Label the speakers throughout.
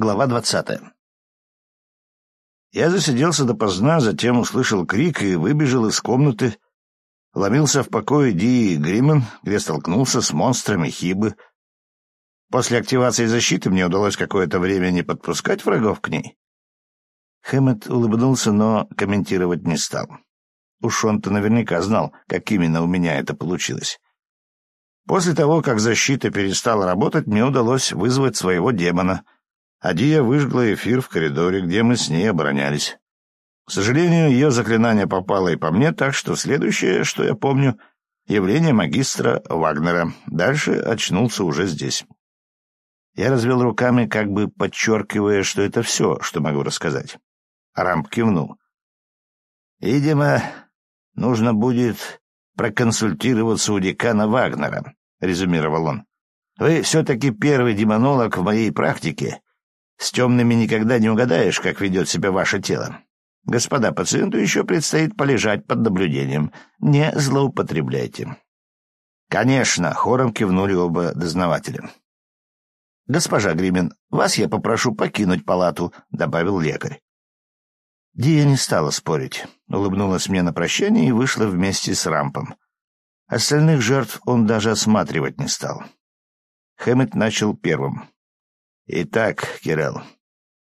Speaker 1: Глава двадцатая. Я засиделся допоздна, затем услышал крик и выбежал из комнаты, ломился в покое Ди Гримен, где столкнулся с монстрами Хибы. После активации защиты мне удалось какое-то время не подпускать врагов к ней. Хэммет улыбнулся, но комментировать не стал. Уж он-то наверняка знал, как именно у меня это получилось. После того, как защита перестала работать, мне удалось вызвать своего демона. Адия выжгла эфир в коридоре, где мы с ней оборонялись. К сожалению, ее заклинание попало и по мне, так что следующее, что я помню, явление магистра Вагнера. Дальше очнулся уже здесь. Я развел руками, как бы подчеркивая, что это все, что могу рассказать. Рамп кивнул. «Видимо, нужно будет проконсультироваться у декана Вагнера. — резюмировал он. «Вы все-таки первый демонолог в моей практике. С темными никогда не угадаешь, как ведет себя ваше тело. Господа, пациенту еще предстоит полежать под наблюдением. Не злоупотребляйте». «Конечно», — хором кивнули оба дознавателя. «Госпожа Гримен, вас я попрошу покинуть палату», — добавил лекарь. Дия не стала спорить, улыбнулась мне на прощание и вышла вместе с Рампом. Остальных жертв он даже осматривать не стал. Хэммет начал первым. «Итак, Кирелл,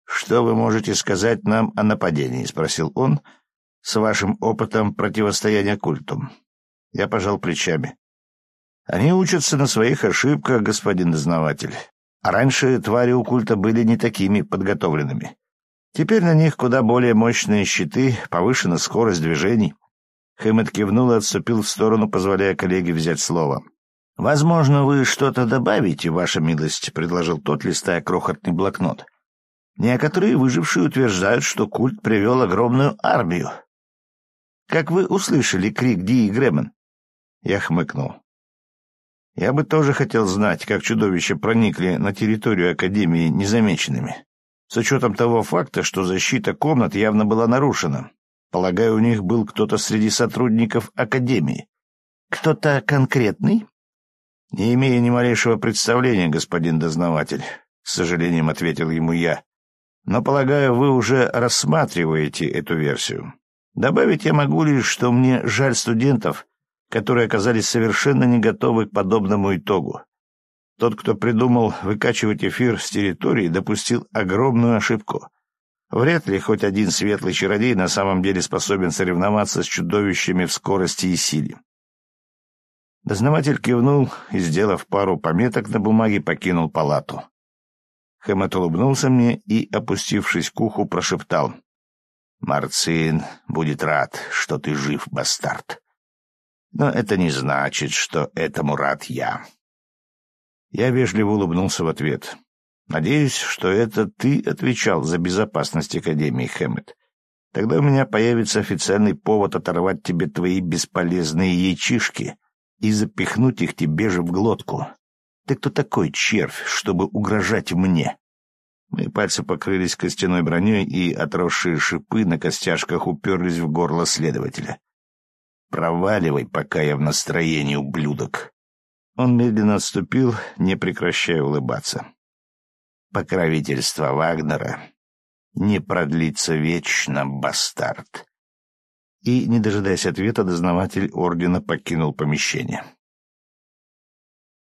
Speaker 1: что вы можете сказать нам о нападении?» — спросил он, — «с вашим опытом противостояния культу». Я пожал плечами. «Они учатся на своих ошибках, господин дознаватель. А раньше твари у культа были не такими подготовленными. Теперь на них куда более мощные щиты, повышена скорость движений». Хэммет кивнул и отступил в сторону, позволяя коллеге взять слово. «Возможно, вы что-то добавите, ваша милость», — предложил тот, листая крохотный блокнот. «Некоторые выжившие утверждают, что культ привел огромную армию». «Как вы услышали крик Ди и Грэмен?» Я хмыкнул. «Я бы тоже хотел знать, как чудовища проникли на территорию Академии незамеченными, с учетом того факта, что защита комнат явно была нарушена». Полагаю, у них был кто-то среди сотрудников Академии. Кто-то конкретный? Не имея ни малейшего представления, господин дознаватель, с сожалением ответил ему я. Но, полагаю, вы уже рассматриваете эту версию. Добавить я могу лишь, что мне жаль студентов, которые оказались совершенно не готовы к подобному итогу. Тот, кто придумал выкачивать эфир с территории, допустил огромную ошибку. Вряд ли хоть один светлый чародей на самом деле способен соревноваться с чудовищами в скорости и силе. Дознаватель кивнул и, сделав пару пометок на бумаге, покинул палату. Хэммет улыбнулся мне и, опустившись к уху, прошептал. «Марцин будет рад, что ты жив, бастард. Но это не значит, что этому рад я». Я вежливо улыбнулся в ответ. Надеюсь, что это ты отвечал за безопасность Академии, Хэммет. Тогда у меня появится официальный повод оторвать тебе твои бесполезные яичишки и запихнуть их тебе же в глотку. Ты кто такой, червь, чтобы угрожать мне?» Мои пальцы покрылись костяной броней, и отросшие шипы на костяшках уперлись в горло следователя. «Проваливай, пока я в настроении, ублюдок!» Он медленно отступил, не прекращая улыбаться покровительство Вагнера не продлится вечно, бастард. И, не дожидаясь ответа, дознаватель ордена покинул помещение.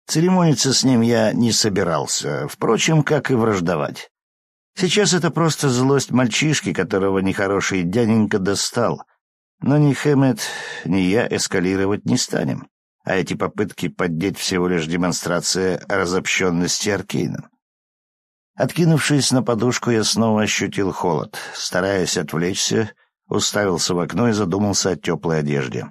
Speaker 1: Церемониться с ним я не собирался, впрочем, как и враждовать. Сейчас это просто злость мальчишки, которого нехороший дяденька достал. Но ни Хэммет, ни я эскалировать не станем. А эти попытки поддеть всего лишь демонстрация разобщенности Аркейном. Откинувшись на подушку, я снова ощутил холод. Стараясь отвлечься, уставился в окно и задумался о теплой одежде.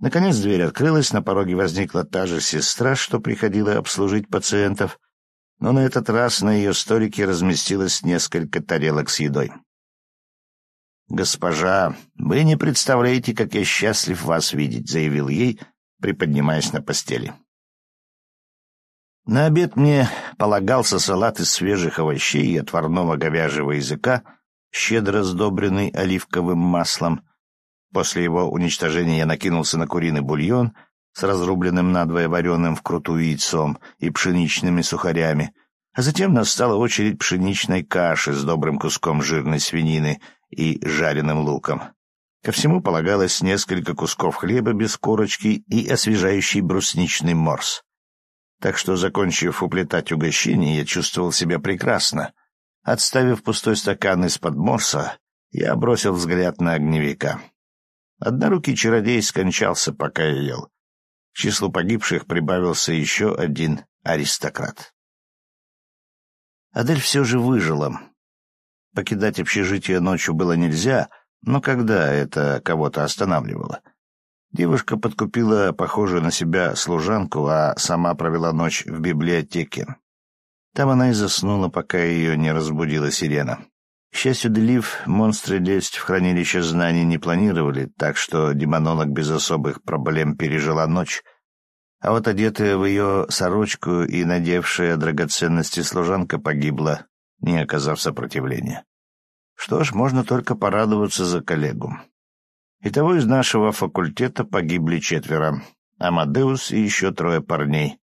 Speaker 1: Наконец дверь открылась, на пороге возникла та же сестра, что приходила обслужить пациентов, но на этот раз на ее столике разместилось несколько тарелок с едой. «Госпожа, вы не представляете, как я счастлив вас видеть», — заявил ей, приподнимаясь на постели. На обед мне полагался салат из свежих овощей и отварного говяжьего языка, щедро сдобренный оливковым маслом. После его уничтожения я накинулся на куриный бульон с разрубленным надвое вареным вкрутую яйцом и пшеничными сухарями, А затем настала очередь пшеничной каши с добрым куском жирной свинины и жареным луком. Ко всему полагалось несколько кусков хлеба без корочки и освежающий брусничный морс. Так что, закончив уплетать угощение, я чувствовал себя прекрасно. Отставив пустой стакан из-под морса, я бросил взгляд на огневика. Однорукий чародей скончался, пока я ел. К числу погибших прибавился еще один аристократ. Адель все же выжила. Покидать общежитие ночью было нельзя, но когда это кого-то останавливало? Девушка подкупила похожую на себя служанку, а сама провела ночь в библиотеке. Там она и заснула, пока ее не разбудила сирена. К счастью, Делив, монстры лезть в хранилище знаний не планировали, так что демонолог без особых проблем пережила ночь. А вот одетая в ее сорочку и надевшая драгоценности служанка погибла, не оказав сопротивления. Что ж, можно только порадоваться за коллегу. Итого из нашего факультета погибли четверо. Амадеус и еще трое парней.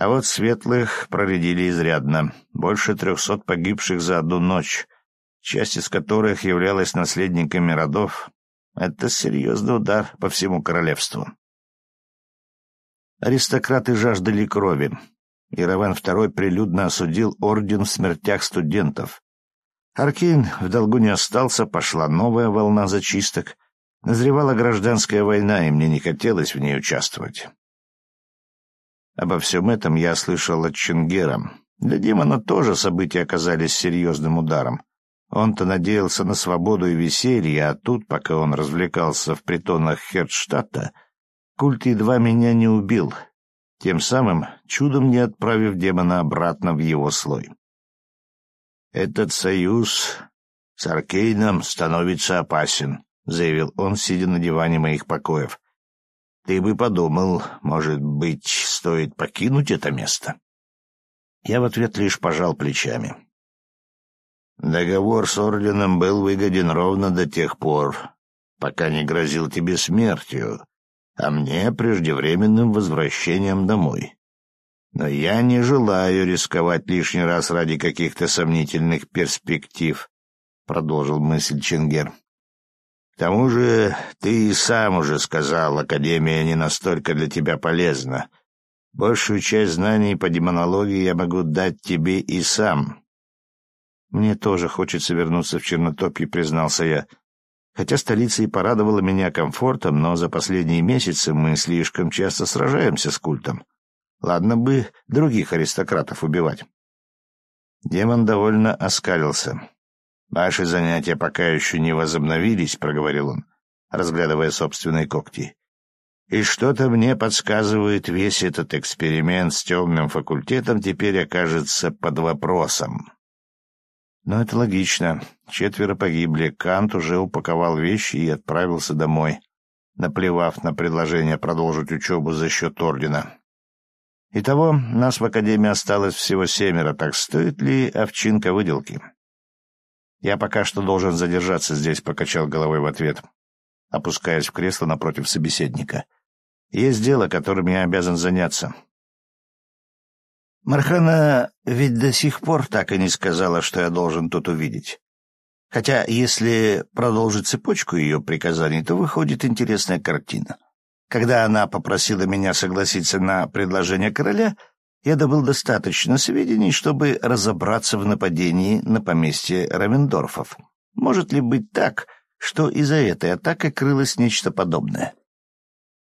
Speaker 1: А вот светлых проредили изрядно. Больше трехсот погибших за одну ночь, часть из которых являлась наследниками родов. Это серьезный удар по всему королевству. Аристократы жаждали крови. Ираван II прилюдно осудил орден в смертях студентов. Аркейн в долгу не остался, пошла новая волна зачисток. Назревала гражданская война, и мне не хотелось в ней участвовать. Обо всем этом я слышал от Чингера. Для демона тоже события оказались серьезным ударом. Он-то надеялся на свободу и веселье, а тут, пока он развлекался в притонах Хердштадта, культ едва меня не убил, тем самым чудом не отправив демона обратно в его слой. «Этот союз с Аркейном становится опасен», — заявил он, сидя на диване моих покоев. «Ты бы подумал, может быть, стоит покинуть это место?» Я в ответ лишь пожал плечами. «Договор с Орденом был выгоден ровно до тех пор, пока не грозил тебе смертью, а мне преждевременным возвращением домой. Но я не желаю рисковать лишний раз ради каких-то сомнительных перспектив, — продолжил мысль Чингер. Тому же ты и сам уже сказал, Академия не настолько для тебя полезна. Большую часть знаний по демонологии я могу дать тебе и сам. Мне тоже хочется вернуться в Чернотопье, признался я. Хотя столица и порадовала меня комфортом, но за последние месяцы мы слишком часто сражаемся с культом. Ладно бы других аристократов убивать. Демон довольно оскалился. «Ваши занятия пока еще не возобновились», — проговорил он, разглядывая собственные когти. «И что-то мне подсказывает, весь этот эксперимент с темным факультетом теперь окажется под вопросом». Но это логично. Четверо погибли, Кант уже упаковал вещи и отправился домой, наплевав на предложение продолжить учебу за счет ордена. Итого, нас в Академии осталось всего семеро, так стоит ли овчинка выделки? Я пока что должен задержаться здесь, покачал головой в ответ, опускаясь в кресло напротив собеседника. Есть дело, которым я обязан заняться. Мархана ведь до сих пор так и не сказала, что я должен тут увидеть. Хотя, если продолжить цепочку ее приказаний, то выходит интересная картина. Когда она попросила меня согласиться на предложение короля, я добыл достаточно сведений, чтобы разобраться в нападении на поместье Равендорфов. Может ли быть так, что из-за этой атаки крылось нечто подобное?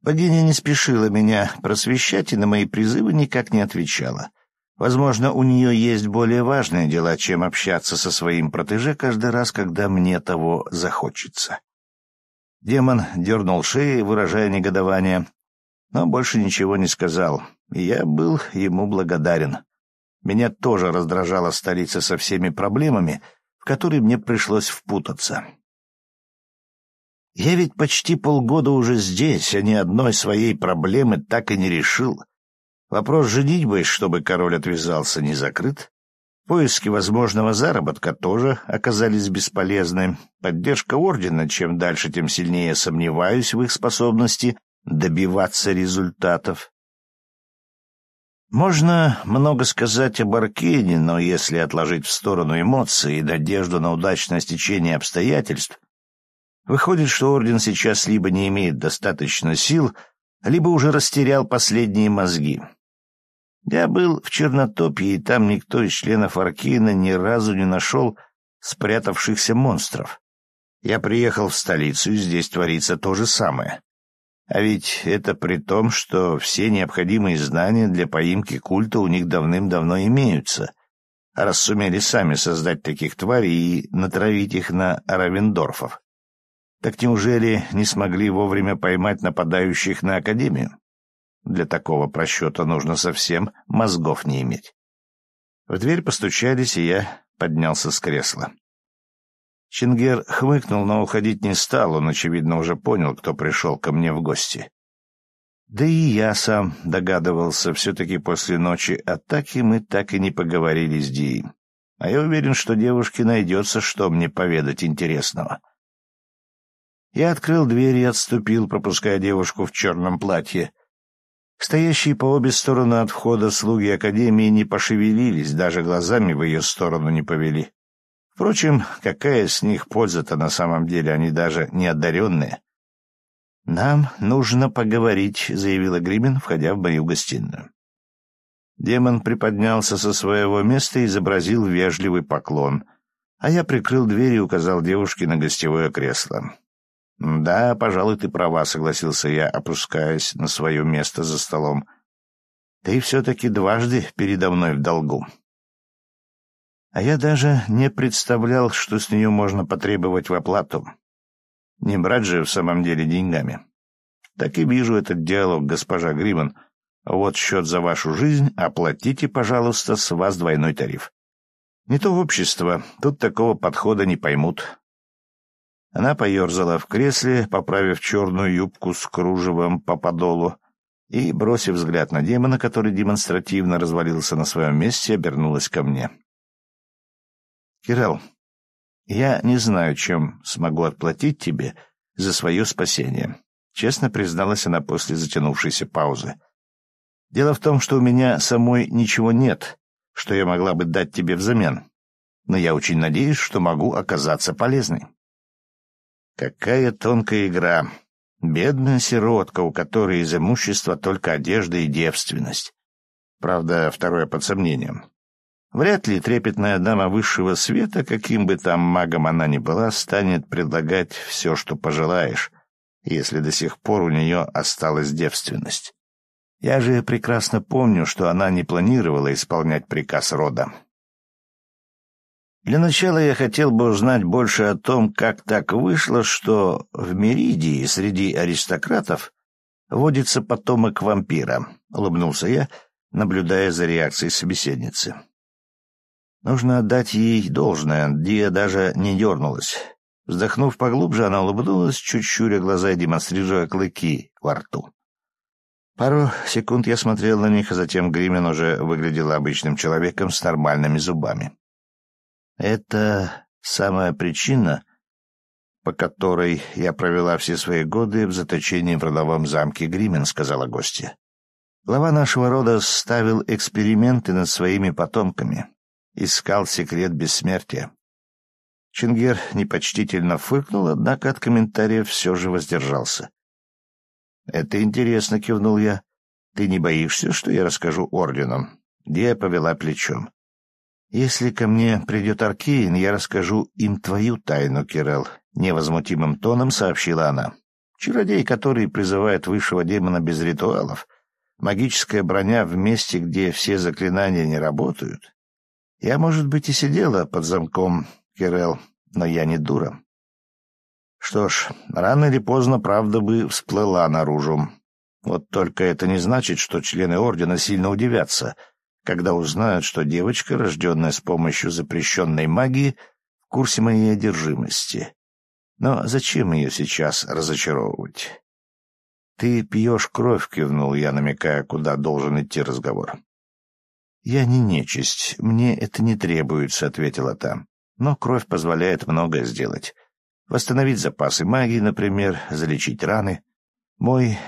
Speaker 1: Богиня не спешила меня просвещать и на мои призывы никак не отвечала. Возможно, у нее есть более важные дела, чем общаться со своим протеже каждый раз, когда мне того захочется. Демон дернул шеей, выражая негодование, но больше ничего не сказал, и я был ему благодарен. Меня тоже раздражала столица со всеми проблемами, в которые мне пришлось впутаться. Я ведь почти полгода уже здесь, а ни одной своей проблемы так и не решил. Вопрос женитьбы, чтобы король отвязался, не закрыт. Поиски возможного заработка тоже оказались бесполезны. Поддержка ордена, чем дальше, тем сильнее сомневаюсь в их способности добиваться результатов. Можно много сказать об Аркейне, но если отложить в сторону эмоции и надежду на удачное стечение обстоятельств, выходит, что Орден сейчас либо не имеет достаточно сил, либо уже растерял последние мозги. Я был в Чернотопье, и там никто из членов Аркейна ни разу не нашел спрятавшихся монстров. Я приехал в столицу, и здесь творится то же самое. А ведь это при том, что все необходимые знания для поимки культа у них давным-давно имеются, раз сумели сами создать таких тварей и натравить их на Равендорфов. Так неужели не смогли вовремя поймать нападающих на Академию? Для такого просчета нужно совсем мозгов не иметь. В дверь постучались, и я поднялся с кресла. Чингер хмыкнул, но уходить не стал, он, очевидно, уже понял, кто пришел ко мне в гости. Да и я сам догадывался, все-таки после ночи атаки мы так и не поговорили с Дией. А я уверен, что девушке найдется, что мне поведать интересного. Я открыл дверь и отступил, пропуская девушку в черном платье. Стоящие по обе стороны от входа слуги Академии не пошевелились, даже глазами в ее сторону не повели. Впрочем, какая с них польза-то на самом деле, они даже не одаренные. «Нам нужно поговорить», — заявила Гримин, входя в мою гостиную. Демон приподнялся со своего места и изобразил вежливый поклон, а я прикрыл дверь и указал девушке на гостевое кресло. «Да, пожалуй, ты права», — согласился я, опускаясь на свое место за столом. «Ты все-таки дважды передо мной в долгу». А я даже не представлял, что с нее можно потребовать в оплату. Не брать же в самом деле деньгами. Так и вижу этот диалог, госпожа Гриман. Вот счет за вашу жизнь, оплатите, пожалуйста, с вас двойной тариф. Не то общество, тут такого подхода не поймут. Она поерзала в кресле, поправив черную юбку с кружевом по подолу, и, бросив взгляд на демона, который демонстративно развалился на своем месте, обернулась ко мне. Кирилл, я не знаю, чем смогу отплатить тебе за свое спасение. Честно призналась она после затянувшейся паузы. Дело в том, что у меня самой ничего нет, что я могла бы дать тебе взамен. Но я очень надеюсь, что могу оказаться полезной. Какая тонкая игра. Бедная сиротка, у которой из имущества только одежда и девственность. Правда, второе под сомнением. Вряд ли трепетная дама высшего света, каким бы там магом она ни была, станет предлагать все, что пожелаешь, если до сих пор у нее осталась девственность. Я же прекрасно помню, что она не планировала исполнять приказ рода. Для начала я хотел бы узнать больше о том, как так вышло, что в Меридии среди аристократов водится потомок вампира, — улыбнулся я, наблюдая за реакцией собеседницы. Нужно отдать ей должное, Дия даже не дернулась. Вздохнув поглубже, она улыбнулась, чуть щуря глаза и демонстрируя клыки во рту. Пару секунд я смотрел на них, а затем Гримен уже выглядел обычным человеком с нормальными зубами. «Это самая причина, по которой я провела все свои годы в заточении в родовом замке Гримен», — сказала гостья. Глава нашего рода ставил эксперименты над своими потомками искал секрет бессмертия. Чингер непочтительно фыркнул, однако от комментариев все же воздержался. «Это интересно», — кивнул я. «Ты не боишься, что я расскажу орденам?» Дия повела плечом. «Если ко мне придет Аркейн, я расскажу им твою тайну, Кирелл», — невозмутимым тоном сообщила она. «Чародей, который призывает высшего демона без ритуалов, магическая броня в месте, где все заклинания не работают, я, может быть, и сидела под замком, Кирелл, но я не дура. Что ж, рано или поздно правда бы всплыла наружу. Вот только это не значит, что члены Ордена сильно удивятся, когда узнают, что девочка, рожденная с помощью запрещенной магии, в курсе моей одержимости. Но зачем ее сейчас разочаровывать? «Ты пьешь кровь», — кивнул я, намекая, куда должен идти разговор. «Я не нечисть, мне это не требуется», — ответила та. «Но кровь позволяет многое сделать. Восстановить запасы магии, например, залечить раны. Мой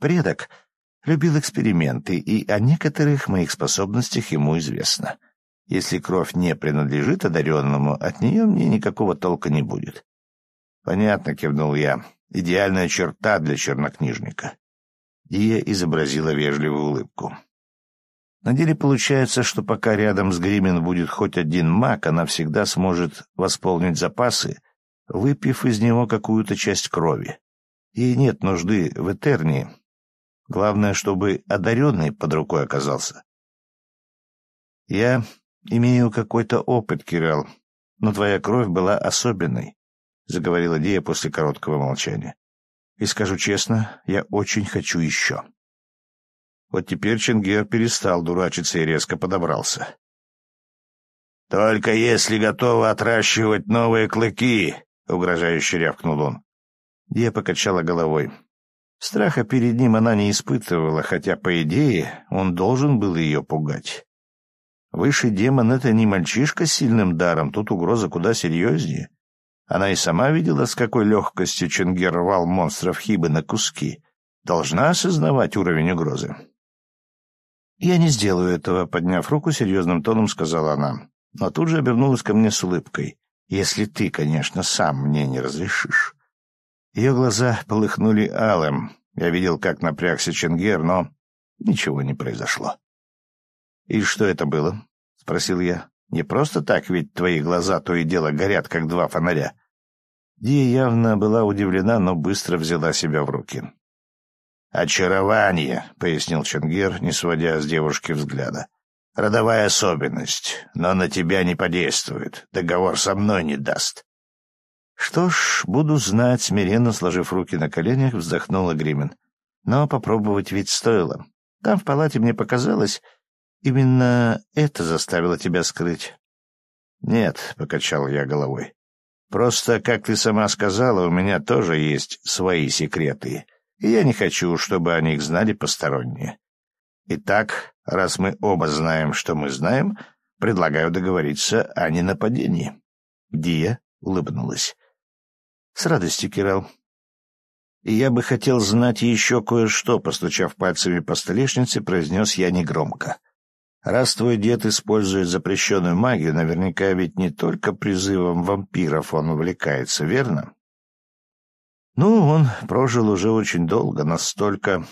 Speaker 1: предок любил эксперименты, и о некоторых моих способностях ему известно. Если кровь не принадлежит одаренному, от нее мне никакого толка не будет. — Понятно, — кивнул я. — Идеальная черта для чернокнижника. Дия изобразила вежливую улыбку. На деле получается, что пока рядом с Гримен будет хоть один маг, она всегда сможет восполнить запасы, выпив из него какую-то часть крови. Ей нет нужды в Этернии. Главное, чтобы одаренный под рукой оказался. Я имею какой-то опыт, Кирилл, но твоя кровь была особенной, — заговорила Дия после короткого молчания. И скажу честно, я очень хочу еще. Вот теперь Ченгер перестал дурачиться и резко подобрался. «Только если готова отращивать новые клыки!» — угрожающе рявкнул он. Я покачала головой. Страха перед ним она не испытывала, хотя, по идее, он должен был ее пугать. Высший демон — это не мальчишка с сильным даром, тут угроза куда серьезнее. Она и сама видела, с какой легкостью Ченгер рвал монстров Хибы на куски. Должна осознавать уровень угрозы. «Я не сделаю этого», — подняв руку, серьезным тоном сказала она. Но тут же обернулась ко мне с улыбкой. «Если ты, конечно, сам мне не разрешишь». Ее глаза полыхнули алым. Я видел, как напрягся Ченгер, но ничего не произошло. «И что это было?» — спросил я. «Не просто так, ведь твои глаза то и дело горят, как два фонаря». Дия явно была удивлена, но быстро взяла себя в руки. «Очарование», — пояснил Ченгир, не сводя с девушки взгляда. «Родовая особенность, но на тебя не подействует. Договор со мной не даст». «Что ж, буду знать», — смиренно сложив руки на коленях, вздохнула Гримен. «Но попробовать ведь стоило. Там в палате мне показалось, именно это заставило тебя скрыть». «Нет», — покачал я головой. «Просто, как ты сама сказала, у меня тоже есть свои секреты» и я не хочу, чтобы о них знали посторонние. Итак, раз мы оба знаем, что мы знаем, предлагаю договориться о ненападении. Дия улыбнулась. — С радостью, Кирал. Я бы хотел знать еще кое-что, постучав пальцами по столешнице, произнес я негромко. Раз твой дед использует запрещенную магию, наверняка ведь не только призывом вампиров он увлекается, верно? Ну, он прожил уже очень долго, настолько,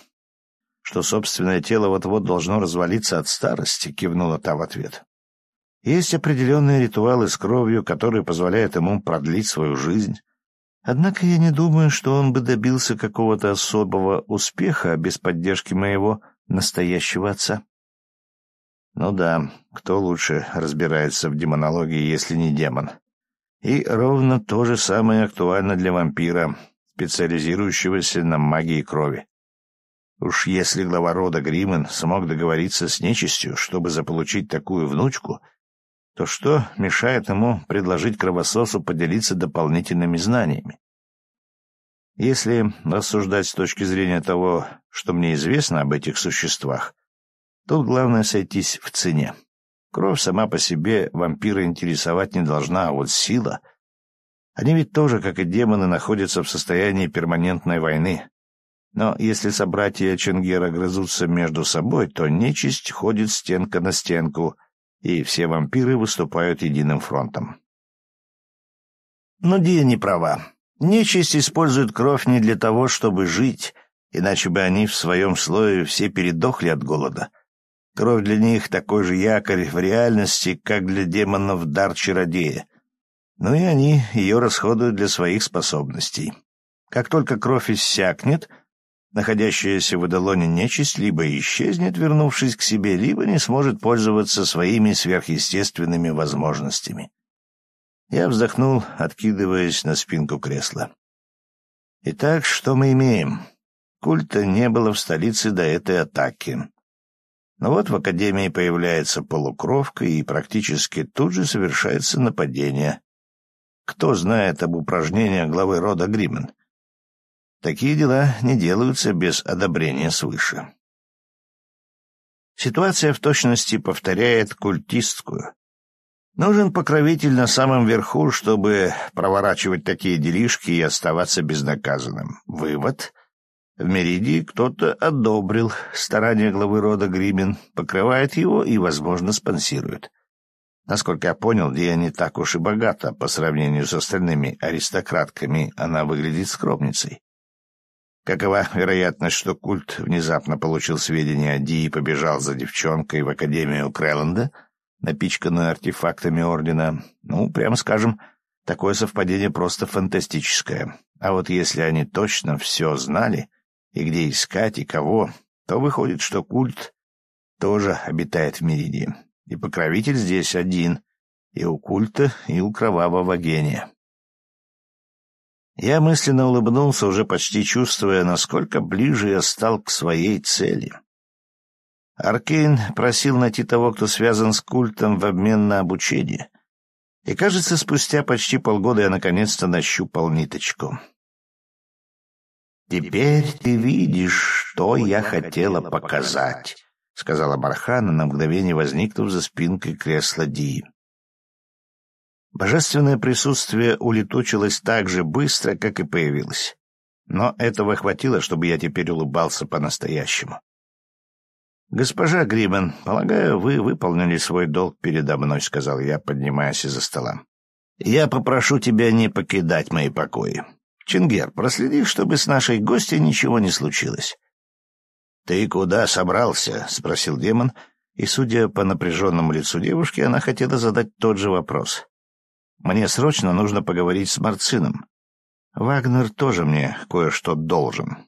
Speaker 1: что собственное тело вот-вот должно развалиться от старости, кивнула та в ответ. Есть определенные ритуалы с кровью, которые позволяют ему продлить свою жизнь. Однако я не думаю, что он бы добился какого-то особого успеха без поддержки моего настоящего отца. Ну да, кто лучше разбирается в демонологии, если не демон? И ровно то же самое актуально для вампира, специализирующегося на магии крови. Уж если глава рода Гримен смог договориться с нечистью, чтобы заполучить такую внучку, то что мешает ему предложить кровососу поделиться дополнительными знаниями? Если рассуждать с точки зрения того, что мне известно об этих существах, тут главное сойтись в цене. Кровь сама по себе вампира интересовать не должна, а вот сила — они ведь тоже, как и демоны, находятся в состоянии перманентной войны. Но если собратья Ченгера грызутся между собой, то нечисть ходит стенка на стенку, и все вампиры выступают единым фронтом. Но Дия не права. Нечисть использует кровь не для того, чтобы жить, иначе бы они в своем слое все передохли от голода. Кровь для них такой же якорь в реальности, как для демонов дар чародея — ну и они ее расходуют для своих способностей. Как только кровь иссякнет, находящаяся в Эдалоне нечисть либо исчезнет, вернувшись к себе, либо не сможет пользоваться своими сверхъестественными возможностями. Я вздохнул, откидываясь на спинку кресла. Итак, что мы имеем? Культа не было в столице до этой атаки. Но вот в Академии появляется полукровка, и практически тут же совершается нападение. Кто знает об упражнениях главы рода Гримен? Такие дела не делаются без одобрения свыше. Ситуация в точности повторяет культистскую. Нужен покровитель на самом верху, чтобы проворачивать такие делишки и оставаться безнаказанным. Вывод В Меридии кто-то одобрил старания главы рода Гримин, покрывает его и, возможно, спонсирует. Насколько я понял, Дия не так уж и богата по сравнению с остальными аристократками, она выглядит скромницей. Какова вероятность, что культ внезапно получил сведения о Ди и побежал за девчонкой в Академию Крэлленда, напичканную артефактами Ордена? Ну, прямо скажем, такое совпадение просто фантастическое. А вот если они точно все знали, и где искать, и кого, то выходит, что культ тоже обитает в Меридии. И покровитель здесь один, и у культа, и у кровавого гения. Я мысленно улыбнулся, уже почти чувствуя, насколько ближе я стал к своей цели. Аркейн просил найти того, кто связан с культом в обмен на обучение. И, кажется, спустя почти полгода я наконец-то нащупал ниточку. «Теперь ты видишь, что я хотела показать», — сказала Бархана, на мгновение возникнув за спинкой кресла Ди. Божественное присутствие улетучилось так же быстро, как и появилось. Но этого хватило, чтобы я теперь улыбался по-настоящему. «Госпожа Грибен, полагаю, вы выполнили свой долг передо мной», — сказал я, поднимаясь из-за стола. «Я попрошу тебя не покидать мои покои. Чингер, проследи, чтобы с нашей гостьей ничего не случилось. — Ты куда собрался? — спросил демон, и, судя по напряженному лицу девушки, она хотела задать тот же вопрос. — Мне срочно нужно поговорить с Марцином. Вагнер тоже мне кое-что должен.